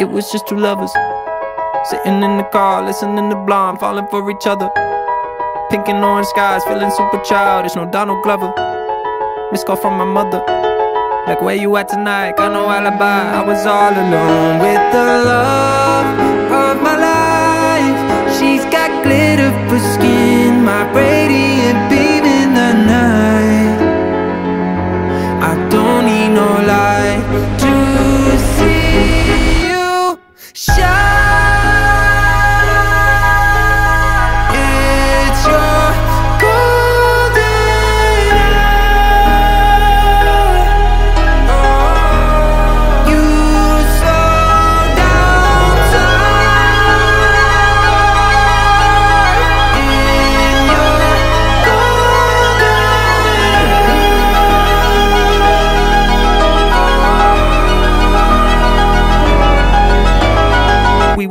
It was just two lovers sitting in the car, listening to Blonde, falling for each other. Pink and orange skies, feeling super childish. No Donald Glover. Missed call from my mother. Like, where you at tonight? Got no alibi. I was all alone with the love of my life.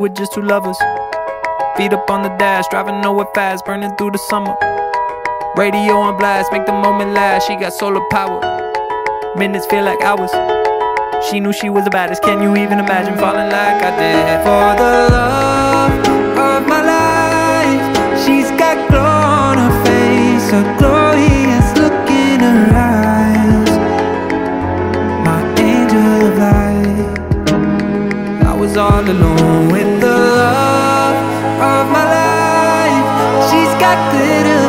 Were just two lovers. Feet up on the dash, driving nowhere fast, burning through the summer. Radio on blast, make the moment last. She got solar power. Minutes feel like hours. She knew she was the baddest. Can you even imagine falling like I did? For the love of my life, she's got glow on her face, a glorious got glitter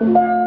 your